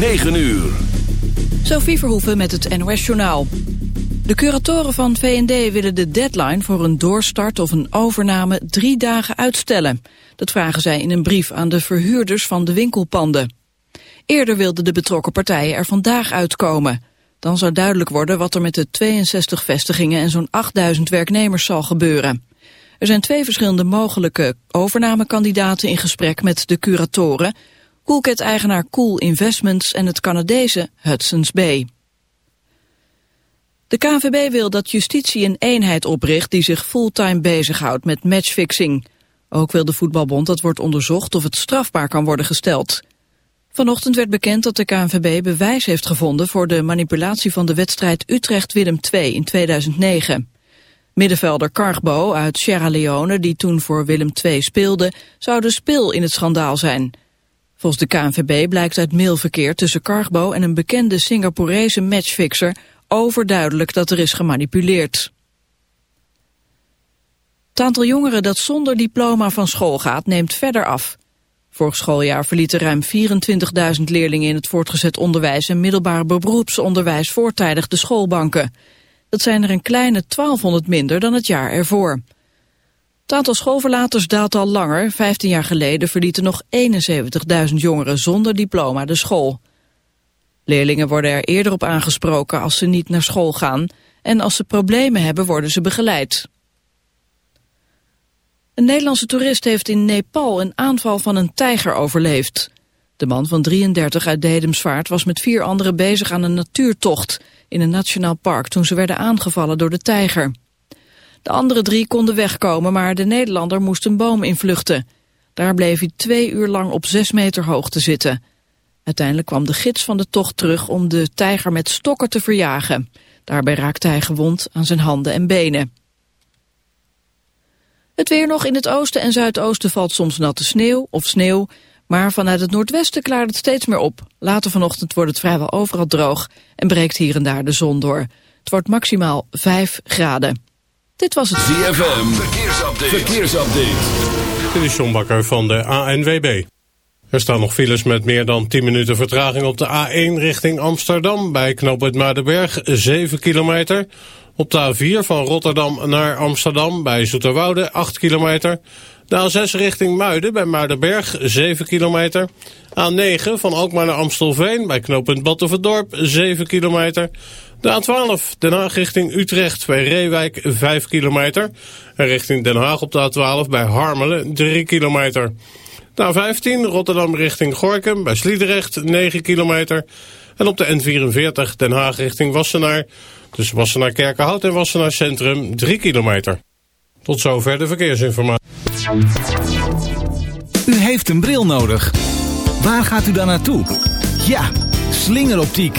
9 uur. Sophie Verhoeven met het NOS-journaal. De curatoren van VND willen de deadline voor een doorstart of een overname drie dagen uitstellen. Dat vragen zij in een brief aan de verhuurders van de winkelpanden. Eerder wilden de betrokken partijen er vandaag uitkomen. Dan zou duidelijk worden wat er met de 62 vestigingen en zo'n 8000 werknemers zal gebeuren. Er zijn twee verschillende mogelijke overnamekandidaten in gesprek met de curatoren. Coolcat-eigenaar Cool Investments en het Canadese Hudson's Bay. De KNVB wil dat justitie een eenheid opricht die zich fulltime bezighoudt met matchfixing. Ook wil de voetbalbond dat wordt onderzocht of het strafbaar kan worden gesteld. Vanochtend werd bekend dat de KNVB bewijs heeft gevonden voor de manipulatie van de wedstrijd Utrecht-Willem II in 2009. Middenvelder Cargbo uit Sierra Leone, die toen voor Willem II speelde, zou de spil in het schandaal zijn. Volgens de KNVB blijkt uit mailverkeer tussen Cargbo en een bekende Singaporese matchfixer overduidelijk dat er is gemanipuleerd. Het aantal jongeren dat zonder diploma van school gaat neemt verder af. Vorig schooljaar verlieten ruim 24.000 leerlingen in het voortgezet onderwijs en middelbaar beroepsonderwijs voortijdig de schoolbanken. Dat zijn er een kleine 1200 minder dan het jaar ervoor. Het aantal schoolverlaters daalt al langer. 15 jaar geleden verlieten nog 71.000 jongeren zonder diploma de school. Leerlingen worden er eerder op aangesproken als ze niet naar school gaan... en als ze problemen hebben worden ze begeleid. Een Nederlandse toerist heeft in Nepal een aanval van een tijger overleefd. De man van 33 uit Dedemsvaart was met vier anderen bezig aan een natuurtocht in een nationaal park toen ze werden aangevallen door de tijger. De andere drie konden wegkomen, maar de Nederlander moest een boom invluchten. Daar bleef hij twee uur lang op zes meter hoogte zitten. Uiteindelijk kwam de gids van de tocht terug om de tijger met stokken te verjagen. Daarbij raakte hij gewond aan zijn handen en benen. Het weer nog in het oosten en zuidoosten valt soms natte sneeuw of sneeuw. Maar vanuit het noordwesten klaart het steeds meer op. Later vanochtend wordt het vrijwel overal droog en breekt hier en daar de zon door. Het wordt maximaal 5 graden. Dit was het ZFM, verkeersupdate. verkeersupdate. Dit is John Bakker van de ANWB. Er staan nog files met meer dan 10 minuten vertraging op de A1 richting Amsterdam... bij knooppunt Maardenberg, 7 kilometer... Op de A4 van Rotterdam naar Amsterdam bij Zoeterwoude 8 kilometer. De A6 richting Muiden bij Muidenberg 7 kilometer. A9 van Alkmaar naar Amstelveen bij knooppunt Battenverdorp 7 kilometer. De A12 Den Haag richting Utrecht bij Reewijk 5 kilometer. En richting Den Haag op de A12 bij Harmelen 3 kilometer. De A15 Rotterdam richting Gorkum bij Sliedrecht 9 kilometer. En op de N44 Den Haag richting Wassenaar Tussen Wassenaar Kerkenhout en Wassenaar Centrum 3 kilometer. Tot zover de verkeersinformatie. U heeft een bril nodig. Waar gaat u dan naartoe? Ja, slingeroptiek.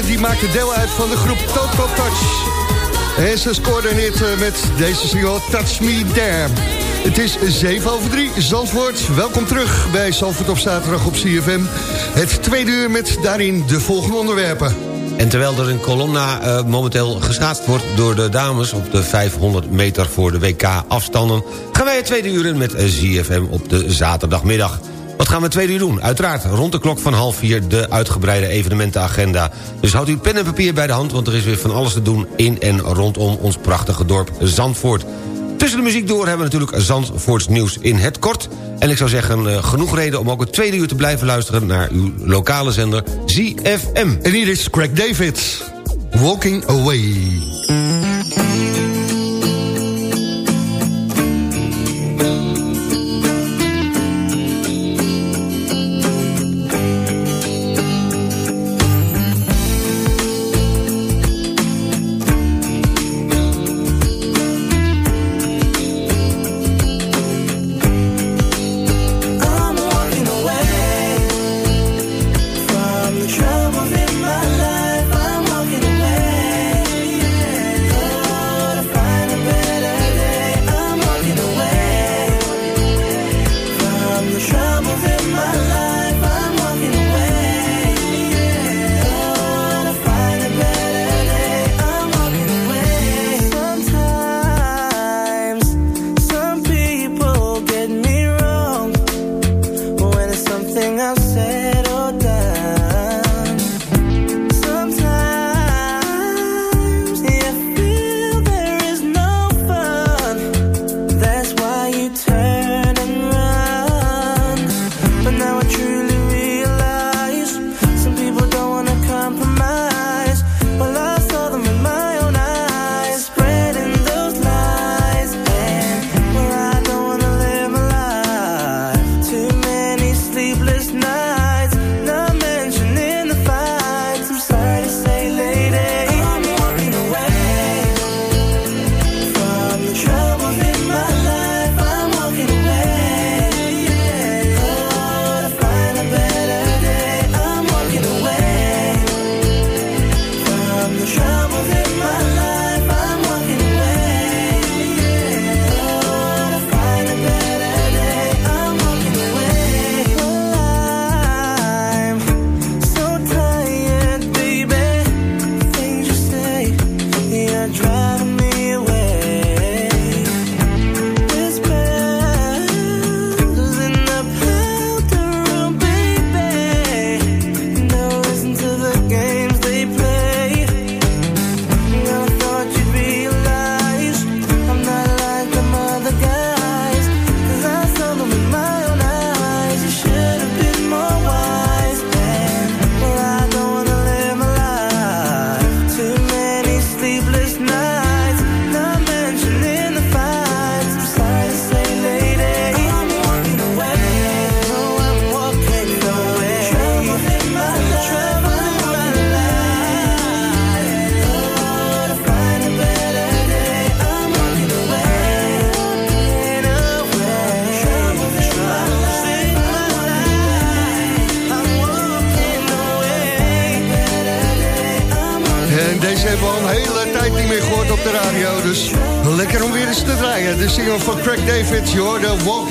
Die maakte deel uit van de groep Total Touch. En ze scoorde eh, met deze single Touch Me There. Het is 7 over 3, Zandvoort. Welkom terug bij Zandvoort op zaterdag op CFM. Het tweede uur met daarin de volgende onderwerpen. En terwijl er in Colonna uh, momenteel geschaatst wordt door de dames... op de 500 meter voor de WK-afstanden... gaan wij het tweede uur in met ZFM op de zaterdagmiddag. Gaan we twee uur doen? Uiteraard rond de klok van half vier de uitgebreide evenementenagenda. Dus houdt u pen en papier bij de hand... want er is weer van alles te doen in en rondom ons prachtige dorp Zandvoort. Tussen de muziek door hebben we natuurlijk Zandvoorts nieuws in het kort. En ik zou zeggen, uh, genoeg reden om ook het tweede uur te blijven luisteren... naar uw lokale zender ZFM. En hier is Craig David, Walking Away.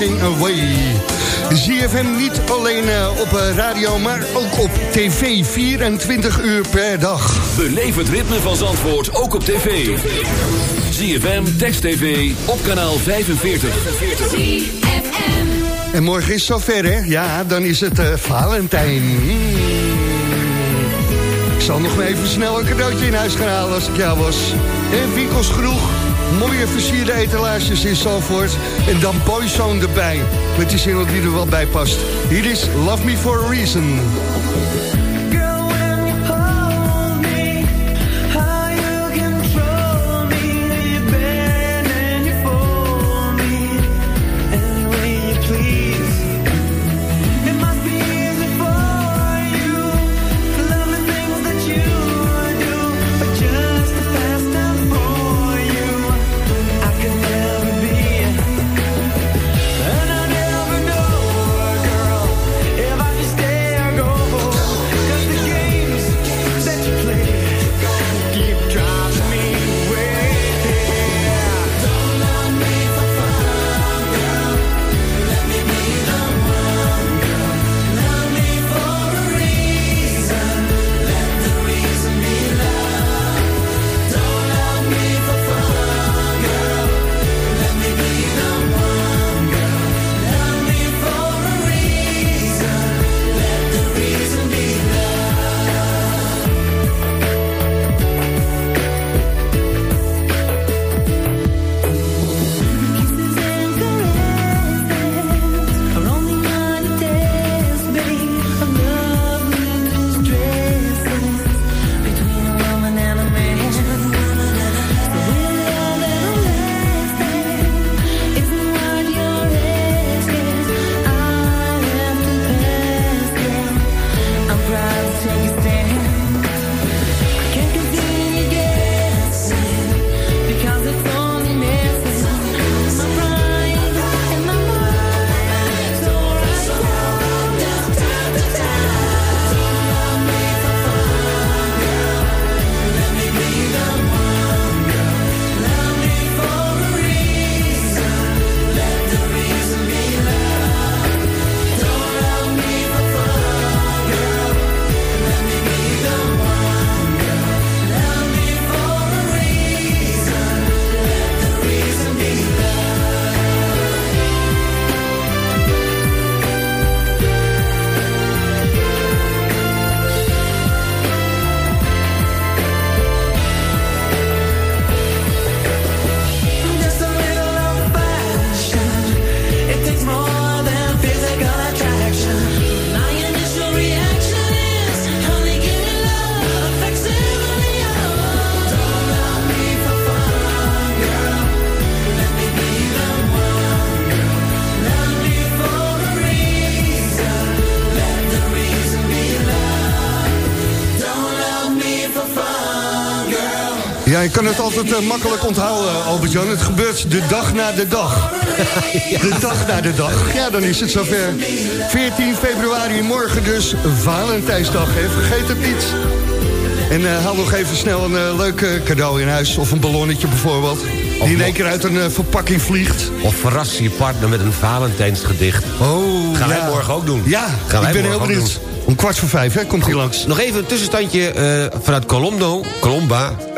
Walking Away. ZFM niet alleen eh, op eh, radio, maar ook op tv. 24 uur per dag. Beleef het ritme van Zandvoort ook op tv. ZFM, Text TV, op kanaal 45. En morgen is het zover, hè? Ja, dan is het uh, Valentijn. Ik zal nog even snel een cadeautje in huis gaan halen als ik jou was. En winkels genoeg. Mooie versierde etalages in Zalvoort. En dan Boyzone erbij. Met die single die er wel bij past. Hier is Love Me For A Reason. Je kan het altijd uh, makkelijk onthouden, Albert-Jan. Het gebeurt de dag na de dag. De dag na de dag. Ja, dan is het zover. 14 februari, morgen dus Valentijnsdag. Hè? Vergeet het niet. En uh, haal nog even snel een uh, leuk cadeau in huis. Of een ballonnetje bijvoorbeeld. Of die in één keer uit een verpakking vliegt. Of verras je partner met een Valentijnsgedicht. Oh, Gaan ja. wij morgen ook doen. Ja, Gaan ik ben heel benieuwd. Om kwart voor vijf, hè, komt hij langs. Nog even een tussenstandje uh, vanuit Colombo, Colomba. Uh,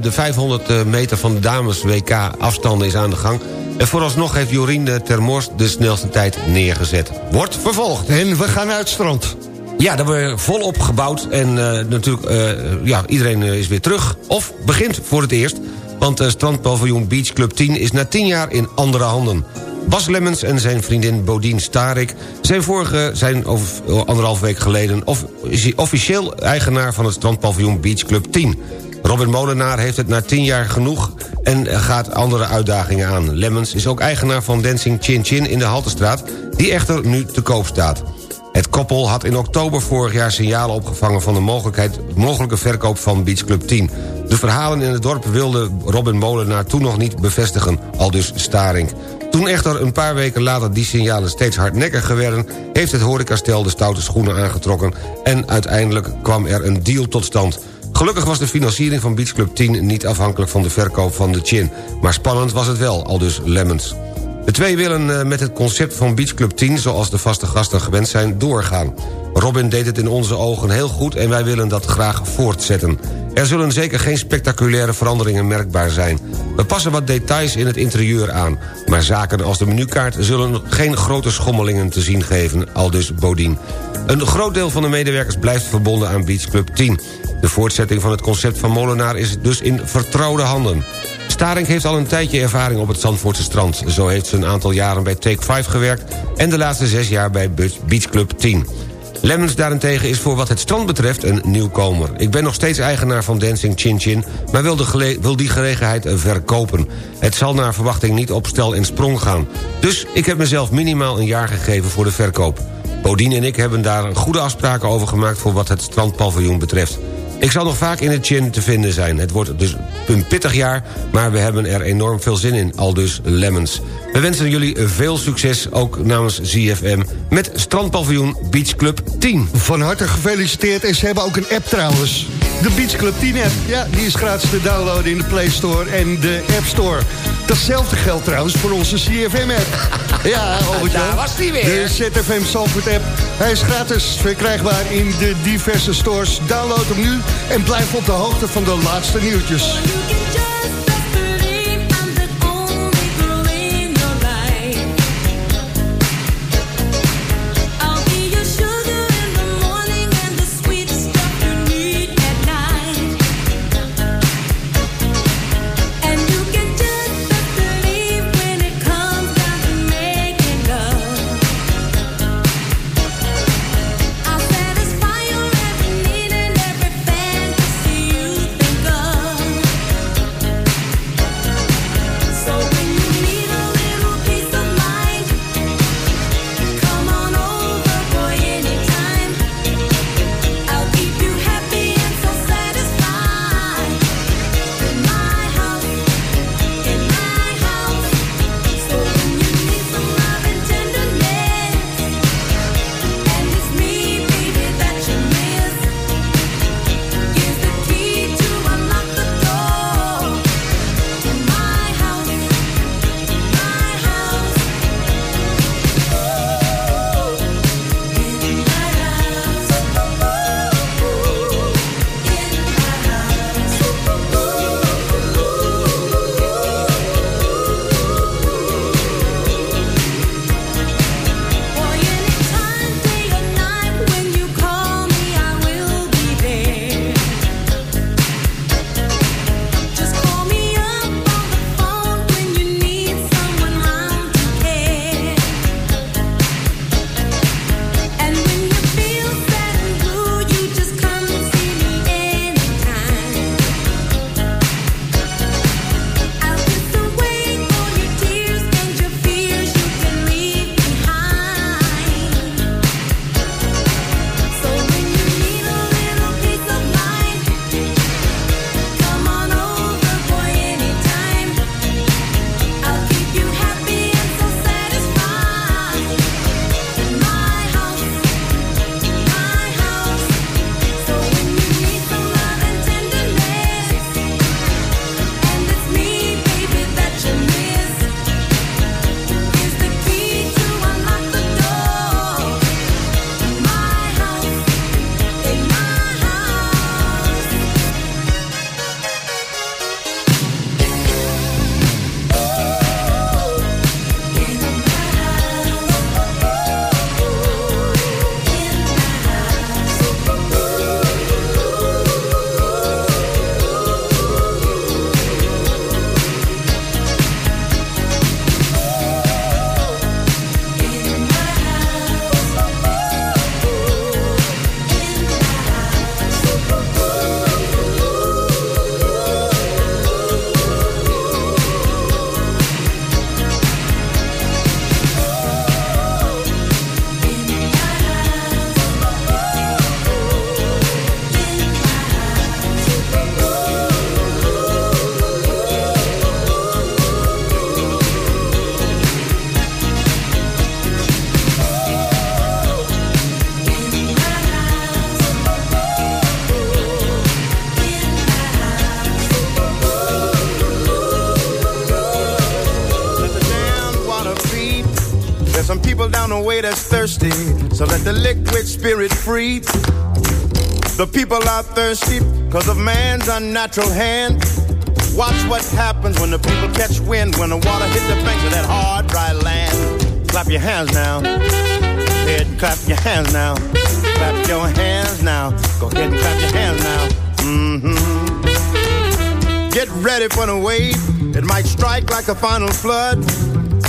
de 500 meter van de dames WK afstanden is aan de gang. En vooralsnog heeft Jorien Termors de snelste tijd neergezet. Wordt vervolgd. En we gaan naar het strand. Ja, daar wordt volop gebouwd. En uh, natuurlijk, ja, iedereen is weer terug. Of begint voor het eerst. Want uh, strandpaviljoen Beach Club 10 is na 10 jaar in andere handen. Bas Lemmens en zijn vriendin Bodien Starik... zijn vorige zijn over anderhalf week geleden... Of, officieel eigenaar van het strandpaviljoen Beach Club 10. Robin Molenaar heeft het na tien jaar genoeg... en gaat andere uitdagingen aan. Lemmens is ook eigenaar van Dancing Chin Chin in de Haltestraat... die echter nu te koop staat. Het koppel had in oktober vorig jaar signalen opgevangen... van de mogelijkheid, mogelijke verkoop van Beach Club 10. De verhalen in het dorp wilde Robin Molenaar toen nog niet bevestigen, al dus Staring. Toen echter een paar weken later die signalen steeds hardnekkiger werden... heeft het horecastel de stoute schoenen aangetrokken... en uiteindelijk kwam er een deal tot stand. Gelukkig was de financiering van Beach Club 10 niet afhankelijk van de verkoop van de Chin. Maar spannend was het wel, al dus Lemons. De twee willen eh, met het concept van Beach Club 10... zoals de vaste gasten gewend zijn, doorgaan. Robin deed het in onze ogen heel goed en wij willen dat graag voortzetten. Er zullen zeker geen spectaculaire veranderingen merkbaar zijn. We passen wat details in het interieur aan. Maar zaken als de menukaart zullen geen grote schommelingen te zien geven, aldus Bodien. Een groot deel van de medewerkers blijft verbonden aan Beach Club 10. De voortzetting van het concept van Molenaar is dus in vertrouwde handen. Staring heeft al een tijdje ervaring op het Zandvoortse strand. Zo heeft ze een aantal jaren bij Take 5 gewerkt... en de laatste zes jaar bij Beach Club 10. Lemmens daarentegen is voor wat het strand betreft een nieuwkomer. Ik ben nog steeds eigenaar van Dancing Chin Chin... maar wil, wil die gelegenheid verkopen. Het zal naar verwachting niet op stel en sprong gaan. Dus ik heb mezelf minimaal een jaar gegeven voor de verkoop. Bodien en ik hebben daar goede afspraken over gemaakt... voor wat het strandpaviljoen betreft. Ik zal nog vaak in het chin te vinden zijn. Het wordt dus een pittig jaar, maar we hebben er enorm veel zin in. Al dus Lemons. We wensen jullie veel succes, ook namens ZFM... met Strandpaviljoen Beach Club 10. Van harte gefeliciteerd en ze hebben ook een app trouwens. De Beach Club 10 app, ja, die is gratis te downloaden in de Play Store en de App Store. Datzelfde geldt trouwens voor onze CFM-app. Ja, Albertje. Daar was die weer. De ZFM Salford app. Hij is gratis verkrijgbaar in de diverse stores. Download hem nu en blijf op de hoogte van de laatste nieuwtjes. There's some people down the way that's thirsty, so let the liquid spirit free. The people are thirsty because of man's unnatural hand. Watch what happens when the people catch wind, when the water hits the banks of that hard, dry land. Clap your hands now. Go ahead and clap your hands now. Clap your hands now. Go ahead and clap your hands now. Mm-hmm. Get ready for the wave. It might strike like a final flood.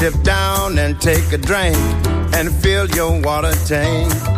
Dip down and take a drink and fill your water tank.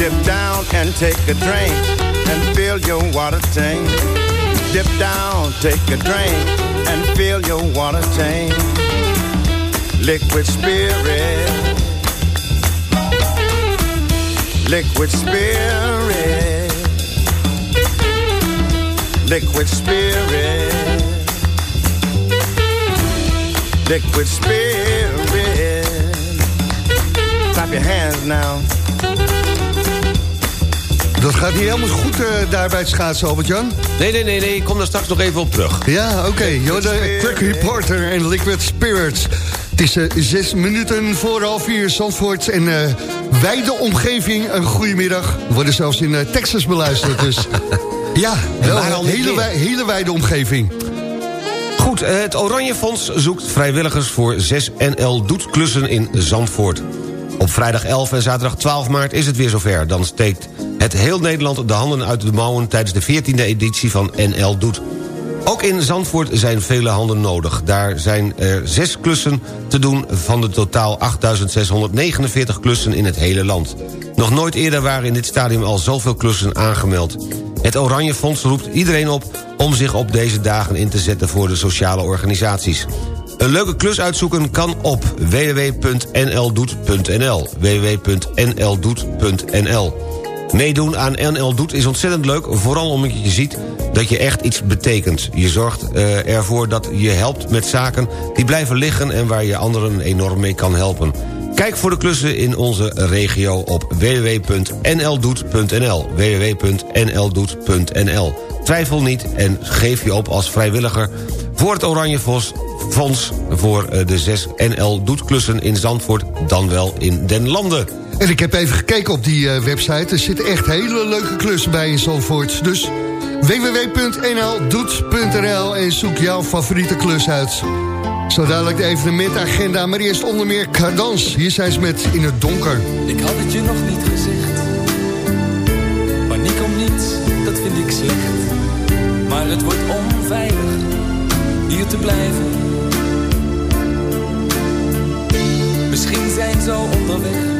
Dip down and take a drink and fill your water tank. Dip down, take a drink and fill your water tank. Liquid spirit. Liquid spirit. Liquid spirit. Liquid spirit. Clap your hands now. Dat gaat niet helemaal goed uh, daar bij het schaatsen, Albert-Jan. Nee, nee, nee, nee, ik kom daar straks nog even op terug. Ja, oké. Okay. de Quick Reporter en Liquid Spirits. Het is uh, zes minuten voor half vier Zandvoort en uh, wijde omgeving. Een goedemiddag. We worden zelfs in Texas beluisterd, dus... ja, wel een hele, hele wijde omgeving. Goed, het Oranje Fonds zoekt vrijwilligers voor 6 NL Doetklussen in Zandvoort. Op vrijdag 11 en zaterdag 12 maart is het weer zover. Dan steekt het heel Nederland de handen uit de mouwen... tijdens de 14e editie van NL Doet. Ook in Zandvoort zijn vele handen nodig. Daar zijn er zes klussen te doen van de totaal 8.649 klussen in het hele land. Nog nooit eerder waren in dit stadium al zoveel klussen aangemeld. Het Oranje Fonds roept iedereen op om zich op deze dagen in te zetten voor de sociale organisaties. Een leuke klus uitzoeken kan op www.nldoet.nl www.nldoet.nl Meedoen aan NL Doet is ontzettend leuk, vooral omdat je ziet dat je echt iets betekent. Je zorgt uh, ervoor dat je helpt met zaken die blijven liggen... en waar je anderen enorm mee kan helpen. Kijk voor de klussen in onze regio op www.nldoet.nl www.nldoet.nl Twijfel niet en geef je op als vrijwilliger voor het Oranje Vos Fonds voor eh, de 6 NL Doetklussen in Zandvoort, dan wel in Den Landen. En ik heb even gekeken op die uh, website. Er zitten echt hele leuke klussen bij in Zandvoort. Dus www.nldoet.nl en zoek jouw favoriete klus uit. Zo dadelijk de evenementagenda, maar eerst onder meer Cardans. Hier zijn ze met In het Donker. Ik had het je nog niet gezegd. Paniek om niets, dat vind ik slecht. Maar het wordt onveilig hier te blijven. Misschien zijn ze al onderweg,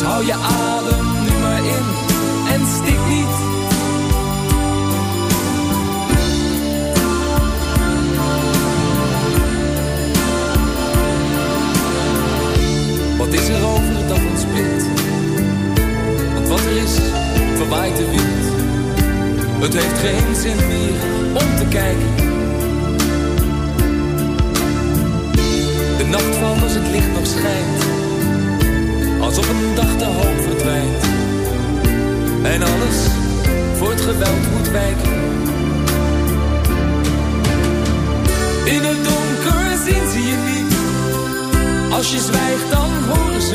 Dus hou je adem nu maar in en stik niet. Wat is er over dat ons split? Want wat er is, verwaait de wind. Het heeft geen zin meer om te kijken.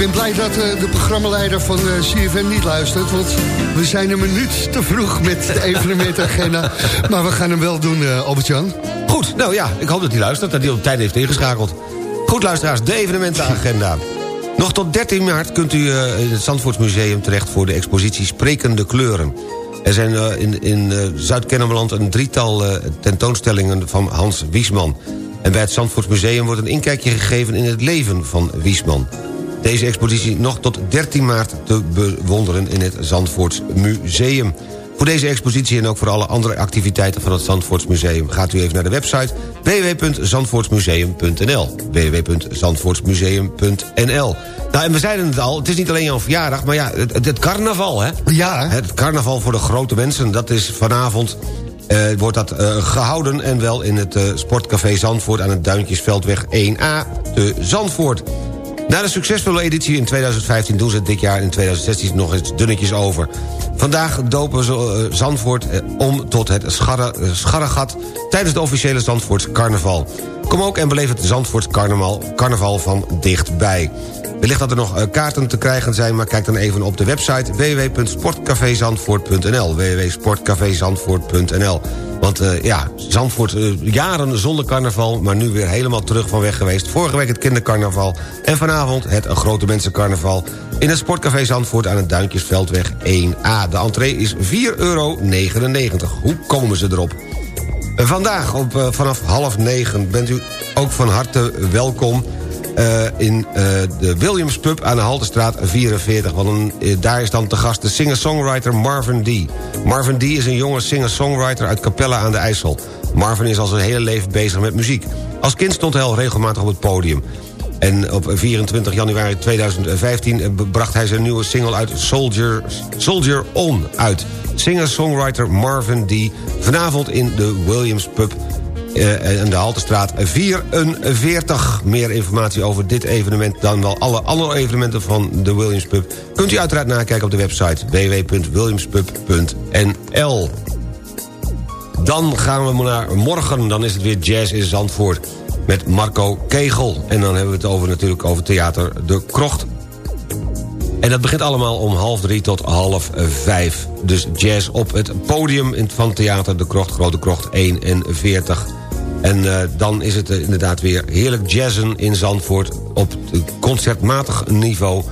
ben blij dat eh, de programmaleider van eh, CFM niet luistert... want we zijn een minuut te vroeg met de evenementagenda. maar we gaan hem wel doen, eh, Albert-Jan. Goed, nou ja, ik hoop dat hij luistert, dat hij op tijd heeft ingeschakeld. Goed, luisteraars, de evenementenagenda. Nog tot 13 maart kunt u in het Zandvoortsmuseum terecht... voor de expositie Sprekende Kleuren. Er zijn in, in Zuid-Kennemerland een drietal tentoonstellingen van Hans Wiesman. En bij het Zandvoortsmuseum wordt een inkijkje gegeven... in het leven van Wiesman. Deze expositie nog tot 13 maart te bewonderen in het Zandvoorts Museum. Voor deze expositie en ook voor alle andere activiteiten van het Zandvoortsmuseum... gaat u even naar de website www.zandvoortsmuseum.nl www.zandvoortsmuseum.nl Nou, en we zeiden het al, het is niet alleen jouw verjaardag... maar ja, het, het carnaval, hè? Ja. Het carnaval voor de grote mensen, dat is vanavond... eh, wordt dat eh, gehouden en wel in het eh, Sportcafé Zandvoort... aan het Duintjesveldweg 1A te Zandvoort. Na de succesvolle editie in 2015 doen ze het dit jaar in 2016 nog eens dunnetjes over. Vandaag dopen ze eh, Zandvoort eh, om tot het eh, scharregat... tijdens de officiële Zandvoorts carnaval. Kom ook en beleef het Zandvoorts carnaval, carnaval van dichtbij. Wellicht dat er nog eh, kaarten te krijgen zijn... maar kijk dan even op de website www.sportcafezandvoort.nl www.sportcafezandvoort.nl Want eh, ja, Zandvoort eh, jaren zonder carnaval... maar nu weer helemaal terug van weg geweest. Vorige week het kindercarnaval en vanavond het grote mensencarnaval... in het Sportcafé Zandvoort aan het Duintjesveldweg 1A. De entree is 4,99 euro. Hoe komen ze erop? Vandaag op, eh, vanaf half negen bent u ook van harte welkom... eh, in eh, de Williams Pub aan de Haltestraat 44. Want daar is dan te gast de singer-songwriter Marvin D. Marvin D is een jonge singer-songwriter uit Capella aan de IJssel. Marvin is al zijn hele leven bezig met muziek. Als kind stond hij al regelmatig op het podium. En op 24 januari 2015 eh, bracht hij zijn nieuwe single uit Soldier, Soldier On uit. Singer-songwriter Marvin D. Vanavond in de Williams Pub eh, aan de Haltestraat 44. Meer informatie over dit evenement dan wel alle andere evenementen van de Williams Pub... kunt u uiteraard nakijken op de website www.williamspub.nl. Dan gaan we naar morgen, dan is het weer jazz in Zandvoort. Met Marco Kegel. En dan hebben we het over, natuurlijk over Theater De Krocht. En dat begint allemaal om half drie tot half vijf. Dus jazz op het podium van Theater De Krocht, Grote Krocht 41. En uh, dan is het uh, inderdaad weer heerlijk jazzen in Zandvoort... op concertmatig niveau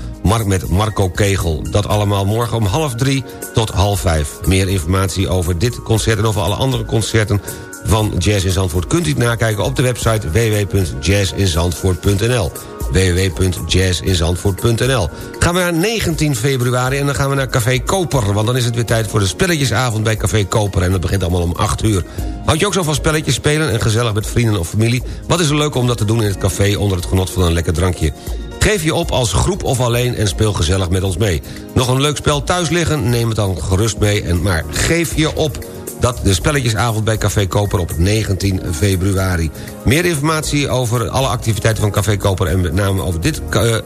met Marco Kegel. Dat allemaal morgen om half drie tot half vijf. Meer informatie over dit concert en over alle andere concerten van Jazz in Zandvoort... kunt u nakijken op de website www.jazzinzandvoort.nl www.jazzinzandvoort.nl Gaan we naar 19 februari en dan gaan we naar Café Koper... want dan is het weer tijd voor de spelletjesavond bij Café Koper... en dat begint allemaal om 8 uur. Houd je ook zo van spelletjes spelen en gezellig met vrienden of familie? Wat is er leuk om dat te doen in het café onder het genot van een lekker drankje? Geef je op als groep of alleen en speel gezellig met ons mee. Nog een leuk spel thuis liggen? Neem het dan gerust mee, en maar geef je op... Dat de spelletjesavond bij Café Koper op 19 februari. Meer informatie over alle activiteiten van Café Koper... en met name over dit, uh,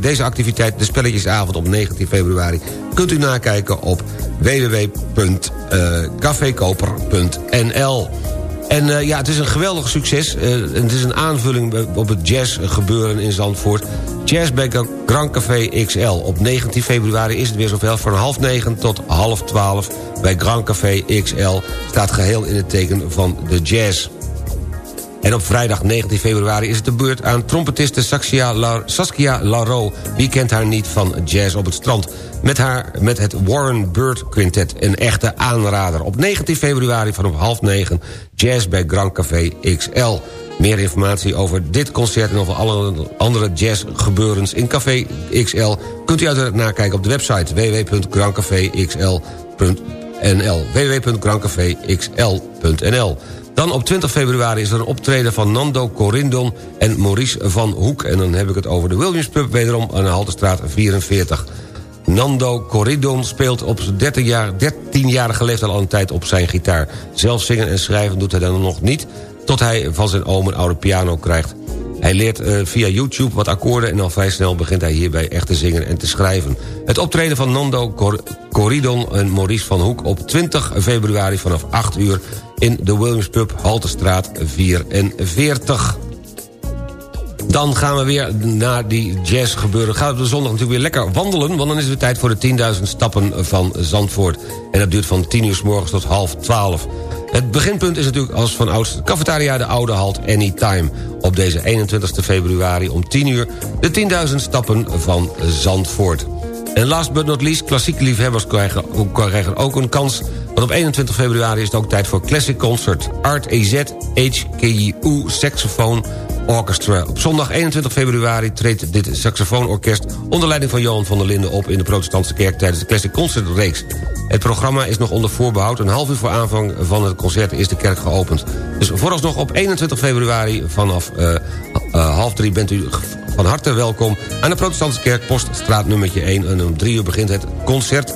deze activiteit, de spelletjesavond op 19 februari... kunt u nakijken op www.cafekoper.nl. En uh, ja, het is een geweldig succes. Het is een aanvulling op het jazz gebeuren in Zandvoort. Jazz bij Grand Café XL. Op 19 februari is het weer zoveel. Van half negen tot half twaalf bij Grand Café XL... staat geheel in het teken van de jazz. En op vrijdag 19 februari is het de beurt aan trompetiste Saskia Laro. Wie kent haar niet van Jazz op het strand? Met, haar, met het Warren Bird Quintet, een echte aanrader. Op 19 februari vanaf half negen, Jazz bij Grand Café XL. Meer informatie over dit concert en over alle andere jazzgebeurens in Café XL... kunt u uiteraard nakijken op de website www.grandcafexl.nl www.grandcafexl.nl dan op 20 februari is er een optreden van Nando Corindon en Maurice van Hoek. En dan heb ik het over de Williams Pub wederom aan de Haltestraat 44. Nando Corridon speelt op 13 jaar, 13-jarige leeftijd al een tijd op zijn gitaar. Zelf zingen en schrijven doet hij dan nog niet... tot hij van zijn oom een oude piano krijgt. Hij leert uh, via YouTube wat akkoorden en al vrij snel begint hij hierbij echt te zingen en te schrijven. Het optreden van Nando Cor Corridon en Maurice van Hoek op 20 februari vanaf 8 uur in de Williams Pub Haltestraat 44. Dan gaan we weer naar die jazz gebeuren. Gaan we op de zondag natuurlijk weer lekker wandelen... want dan is het weer tijd voor de 10.000 stappen van Zandvoort. En dat duurt van 10 uur s morgens tot half 12. Het beginpunt is natuurlijk als van ouds cafetaria de Oude Halt Anytime. Op deze 21 februari om 10 uur de 10.000 stappen van Zandvoort. En last but not least, klassieke liefhebbers krijgen, krijgen ook een kans... want op 21 februari is het ook tijd voor Classic Concert. Art EZ, HKU, saxofoon, Orchestra. Op zondag 21 februari treedt dit saxofoonorkest... onder leiding van Johan van der Linden op in de protestantse kerk... tijdens de Classic Concert reeks. Het programma is nog onder voorbehoud. Een half uur voor aanvang van het concert is de kerk geopend. Dus vooralsnog op 21 februari vanaf uh, uh, half drie bent u van harte welkom... aan de protestantse kerk, poststraat nummertje 1. En om drie uur begint het concert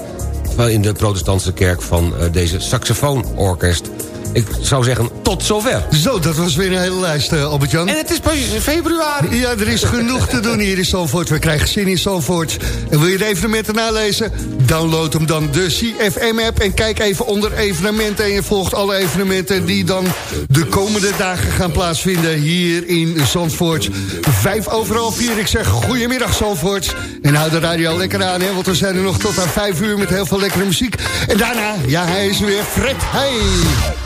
in de protestantse kerk van uh, deze saxofoonorkest ik zou zeggen, tot zover. Zo, dat was weer een hele lijst, uh, Albert-Jan. En het is pas februari. Ja, er is genoeg te doen hier in Zandvoort. We krijgen zin in Zandvoort. En wil je de evenementen nalezen? Download hem dan, de CFM-app. En kijk even onder evenementen. En je volgt alle evenementen die dan de komende dagen gaan plaatsvinden... hier in Zandvoort. Vijf overal vier. Ik zeg goedemiddag Zandvoort. En hou de radio lekker aan, hè, want we zijn er nog tot aan vijf uur... met heel veel lekkere muziek. En daarna, ja, hij is weer Fred Hey.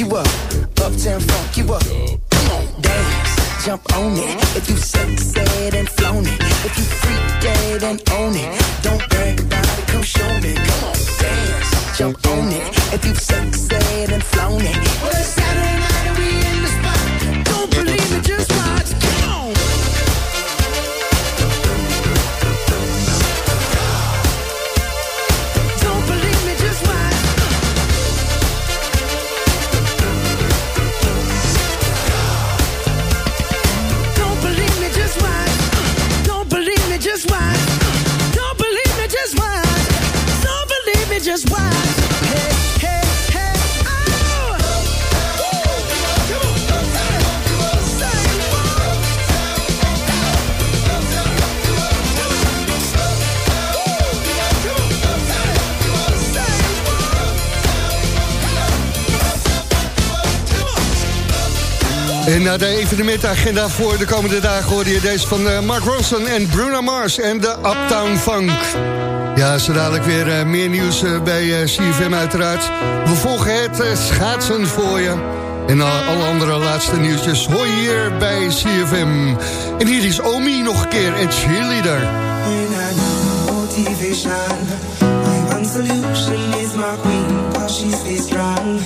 you up. Uptown funk you up. Come on, dance, jump on it. If you sexy and flown it. If you freak dead and own it. Don't brag about it, come show me. Come on, dance, jump on it. If you sexy and flown it. Well, it's Saturday night and we in the spot. Don't believe it, just watch. En naar de evenementagenda voor de komende dagen hoorde je deze van eh, Mark Ronson en Bruno Mars en de Uptown Funk. Ja, zo dadelijk weer eh, meer nieuws eh, bij CFM uiteraard. We volgen het schaatsen voor je. En alle andere laatste nieuwtjes hoor je hier bij CFM. En hier is Omi nog een keer, en cheerleader. My one solution is my queen, strong.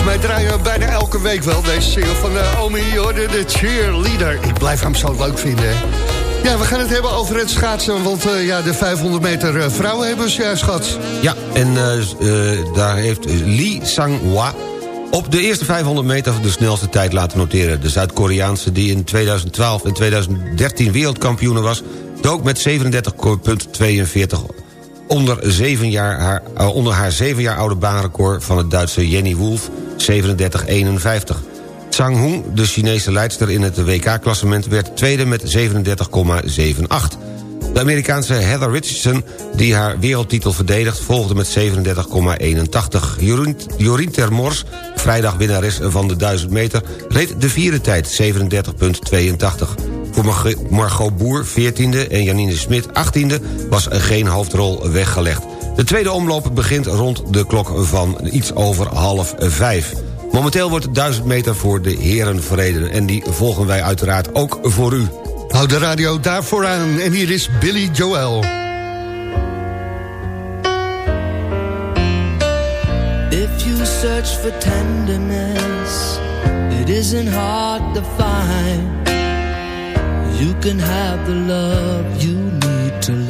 Volgens mij draaien we bijna elke week wel deze single van uh, Omi de cheerleader. Ik blijf hem zo leuk vinden. Ja, we gaan het hebben over het schaatsen, want uh, ja, de 500 meter uh, vrouwen hebben ze juist gehad. Ja, en daar heeft Lee Sang-hwa op de eerste 500 meter de snelste tijd laten noteren. De Zuid-Koreaanse die in 2012 en 2013 wereldkampioene was... dook met 37,42 onder, zeven jaar haar, onder haar zeven jaar oude baanrecord... van het Duitse Jenny Wolf, 37,51. Zhang Hong, de Chinese leidster in het WK-klassement... werd tweede met 37,78. De Amerikaanse Heather Richardson, die haar wereldtitel verdedigt... volgde met 37,81. Jorien, Jorien Termors, vrijdag winnares van de 1000 meter... reed de vierde tijd, 37,82. Voor Margot Boer, 14e, en Janine Smit, 18e... was geen hoofdrol weggelegd. De tweede omloop begint rond de klok van iets over half vijf. Momenteel wordt 1000 meter voor de heren verreden... en die volgen wij uiteraard ook voor u. Houd de radio daarvoor aan en hier is Billy Joel. If you search for tenderness, it isn't hard to find. You can have the love you need to live.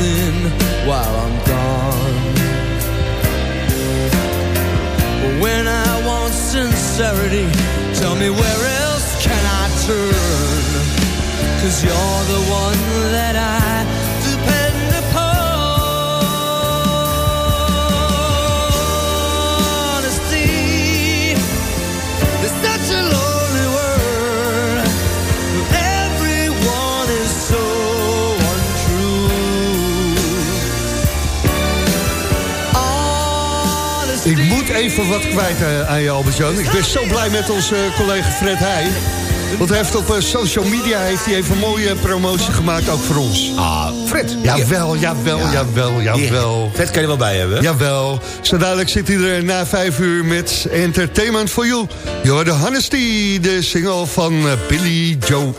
for nothing while I'm gone. When I want sincerity, tell me where else can I turn? Cause you're the one even wat kwijt uh, aan je, Albert-Jan. Ik ben zo blij met onze uh, collega Fred Heij. Want hij heeft op uh, social media heeft hij even een mooie promotie gemaakt, ook voor ons. Ah, Fred. Jawel, jawel, ja. jawel, jawel. Fred kan je wel bij hebben. Jawel. Zo dadelijk zit hij er na vijf uur met Entertainment for You. Je hoorde Honesty, de single van Billy Joel.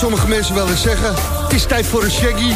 Sommige mensen wel eens zeggen. Het is tijd voor een shaggy.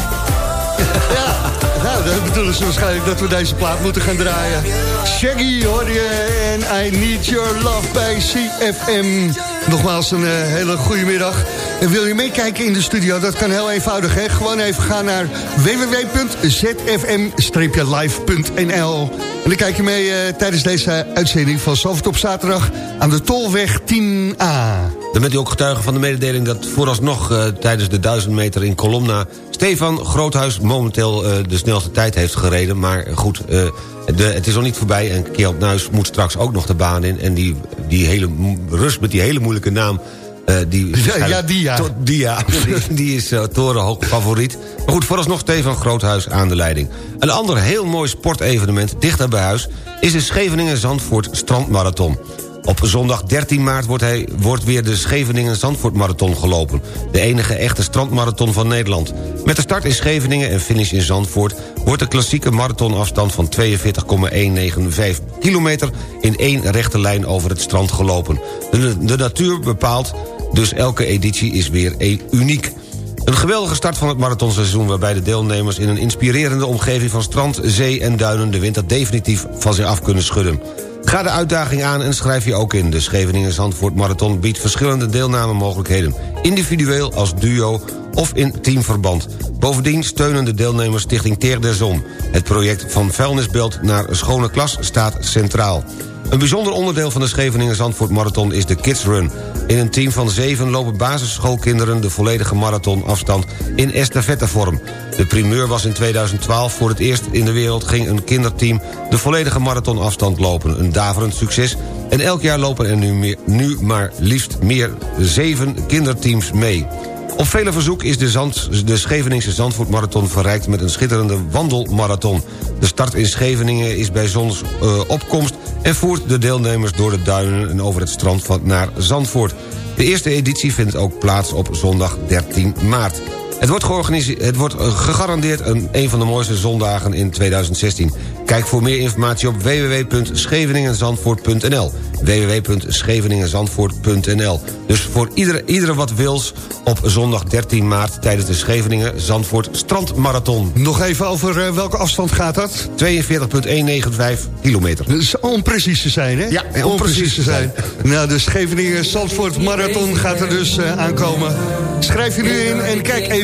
ja, nou, dat bedoelen ze waarschijnlijk dat we deze plaat moeten gaan draaien. Shaggy hoor je en I Need Your Love bij CFM. Nogmaals een eh, hele goede middag. En wil je meekijken in de studio? Dat kan heel eenvoudig, hè? Gewoon even gaan naar www.zfm-live.nl En dan kijk je mee eh, tijdens deze uitzending van Zalvert op zaterdag... aan de Tolweg 10A. Dan bent u ook getuige van de mededeling dat vooralsnog uh, tijdens de 1000 meter in Colomna... Stefan Groothuis momenteel uh, de snelste tijd heeft gereden. Maar goed, uh, de, het is nog niet voorbij en Kjeld Nuis moet straks ook nog de baan in. En die, die hele rust met die hele moeilijke naam... die, ja, ja, die ja. To, die, ja, die, die is torenhoog favoriet. Maar goed, vooralsnog Stefan Groothuis aan de leiding. Een ander heel mooi sportevenement dichter bij huis... is de Scheveningen-Zandvoort Strandmarathon. Op zondag 13 maart wordt, hij, wordt weer de Scheveningen-Zandvoort-marathon gelopen. De enige echte strandmarathon van Nederland. Met de start in Scheveningen en finish in Zandvoort... wordt de klassieke marathonafstand van 42,195 kilometer... in één rechte lijn over het strand gelopen. De, natuur bepaalt, dus elke editie is weer e uniek. Een geweldige start van het marathonseizoen... waarbij de deelnemers in een inspirerende omgeving van strand, zee en duinen... de winter definitief van zich af kunnen schudden. Ga de uitdaging aan en schrijf je ook in. De Scheveningen Zandvoort Marathon biedt verschillende deelnamemogelijkheden. Individueel, als duo of in teamverband. Bovendien steunen de deelnemers Stichting Teer der. Het project van vuilnisbelt naar schone klas staat centraal. Een bijzonder onderdeel van de Scheveningen Zandvoort Marathon is de Kids Run. In een team van zeven lopen basisschoolkinderen de volledige marathonafstand in estafettevorm. De primeur was in 2012 voor het eerst in de wereld ging een kinderteam de volledige marathonafstand lopen. Een daverend succes en elk jaar lopen er nu, meer, nu maar liefst meer zeven kinderteams mee. Op vele verzoek is de, Zand, de Scheveningse Zandvoortmarathon verrijkt met een schitterende wandelmarathon. De start in Scheveningen is bij zonsopkomst uh, en voert de deelnemers door de duinen en over het strand van naar Zandvoort. De eerste editie vindt ook plaats op zondag 13 maart. Het wordt, het wordt gegarandeerd een, een van de mooiste zondagen in 2016. Kijk voor meer informatie op www.scheveningenzandvoort.nl www.scheveningenzandvoort.nl Dus voor iedere, iedere wat wils op zondag 13 maart... tijdens de Scheveningen-Zandvoort Strandmarathon. Nog even over uh, welke afstand gaat dat? 42,195 kilometer. Dus om precies te zijn, hè? Ja, om, om precies te zijn. nou, de Scheveningen-Zandvoort Marathon gaat er dus uh, aankomen. Schrijf je nu in en kijk even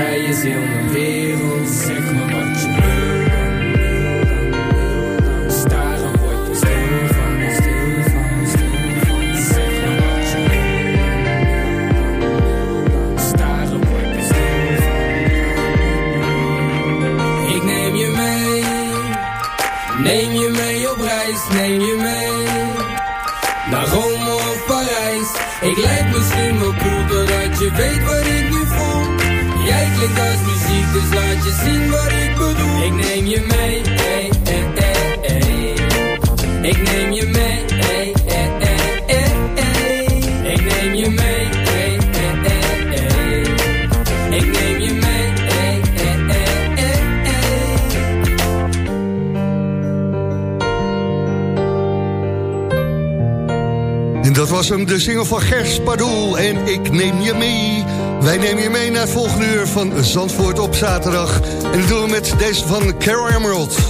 zij is heel mijn wereld. Zeg me wat je wil. Neem je mee op reis, neem je mee. Naar Rome of Parijs. Ik lijk misschien wel cool Doordat je weet wat klinkt als muziek Dus laat je zien wat ik bedoel Ik neem je mee hey, hey, hey. Ik neem je mee hey, hey, hey. Ik neem je mee hey, hey, hey. Ik neem je mee hey, hey, hey. En dat was hem, de single van Gers Pardoel en Ik Neem Je Mee. Wij nemen je mee naar het volgende uur van Zandvoort op zaterdag. En dat doen we met deze van Carol Emerald.